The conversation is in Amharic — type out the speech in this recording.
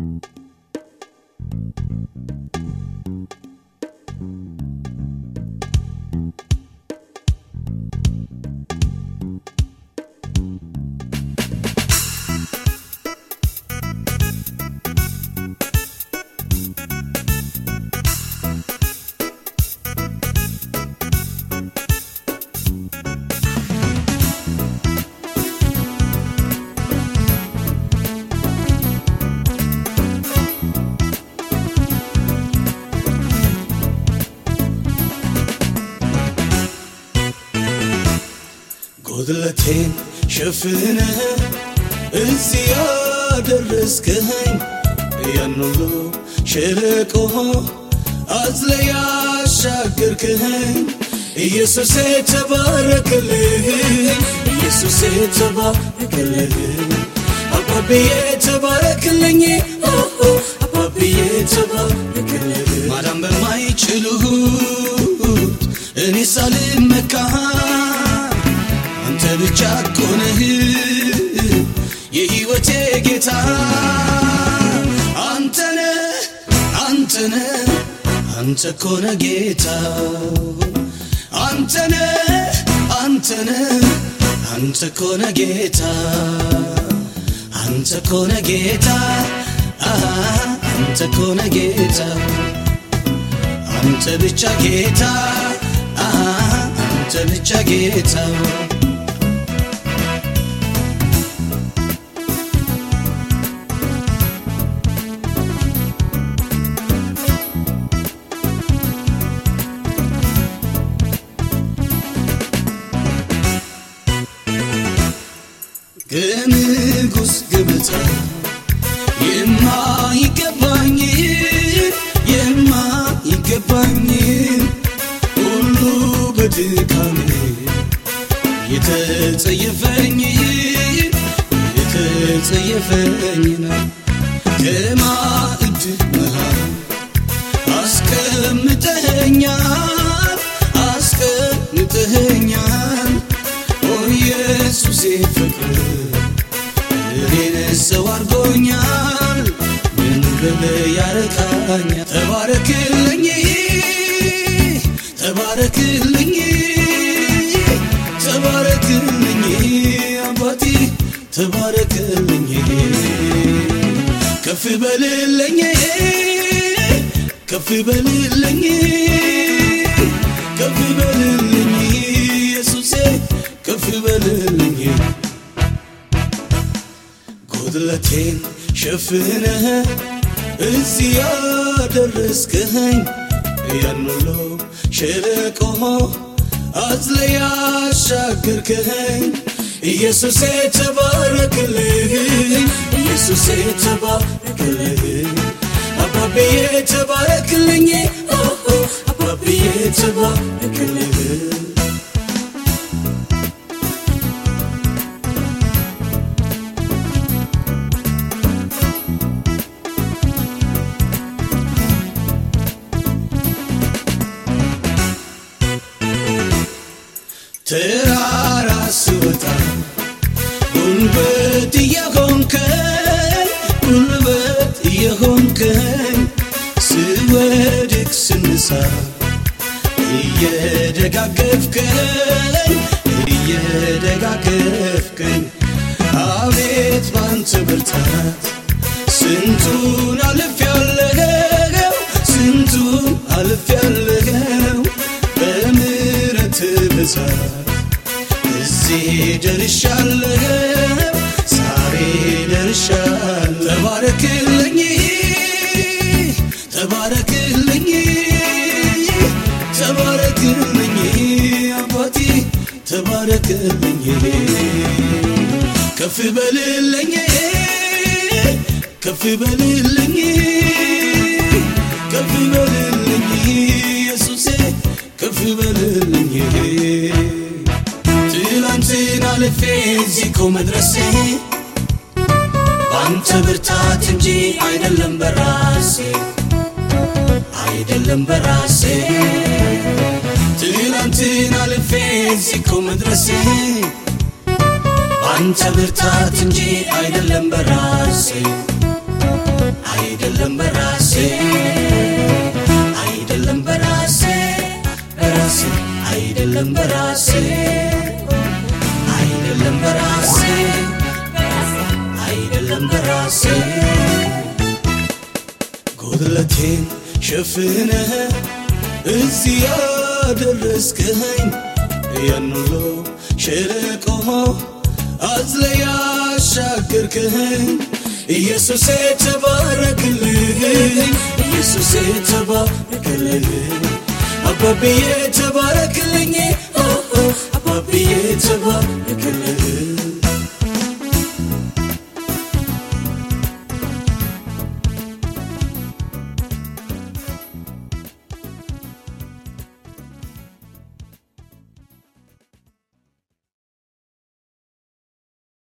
Thank you. ጉድለቴን ሸፍነህ እዚህ ያደረስከኝ ያን ሁሉ ሸለቆ አዝለ ያሻገርከኝ። ኢየሱሴ ተባረክልህ ኢየሱሴ ተባረክልህ አባብዬ ተባረክልኝ አባብዬ ተባረክልህ ማዳን በማይችሉት እኔ ሳልመካ ብቻ ኮነህ የሕይወቴ ጌታ። አንተነ አንተነ አንተ ኮነ ጌታ። አንተነ አንተነ አንተ ኮነ ጌታ። አንተ ኮነ ጌታ አንተ ኮነ ጌታ። አንተ ብቻ ጌታ አንተ ብቻ ጌታ ከንጉሥ ገበታ የማይገባኝ የማይገባኝ ሁሉ በድካሜ የተጸየፈኝ የተጸየፈኝ ነው። ከማዕድ መሃል አስቀምጠኸኛል ኢየሱሴ ፍቅር እኔን ሰው አድርጎኛል። ምን ብል ያረካኛል? ተባረክልኝ ተባረክልኝ ተባረክልኝ አባቴ ተባረክልኝ። ከፍ በልልኝ ከፍ በልልኝ ከፍ በልልኝ ኢየሱሴ ከፍ በልልኝ ጉድለቴን ሸፍነህ እዚህ ያደረስከኝ ያን ሸለቆ አዝለ ያሻገርከኝ ኢየሱሴ ተባረክልህ ኢየሱሴ ተባረክልህ አባብዬ ተባረክልኝ ኦኦ አባብዬ ተባረክልህ Afghan በልልኝ ከፍ በልልኝ ከፍ በልልኝ ኢየሱሴ ከፍ በልልኝ ትላንትን አልፌ እዚህ እኮ መድረሴ በአንተ ብርታት እንጂ አይደለም በራሴ አይደለም በራሴ ትላንትን አልፌ እዚህ እኮ መድረሴ በአንተ ብርታት እንጂ አይደለም በራሴ አይደለም በራሴ አይደለም በራሴ በራሴ አይደለም በራሴ አይደለም በራሴ አይደለም በራሴ። ጉድለቴን ሸፍነህ እዚህ ያደረስከኝ ያን ሁሉ ሸለቆ አዝለ ያሻገርከኝ ኢየሱሴ ተባረክልኝ ኢየሱሴ ተባረክልኝ አባብዬ ተባረክልኝ አባብዬ ተባረክልኝ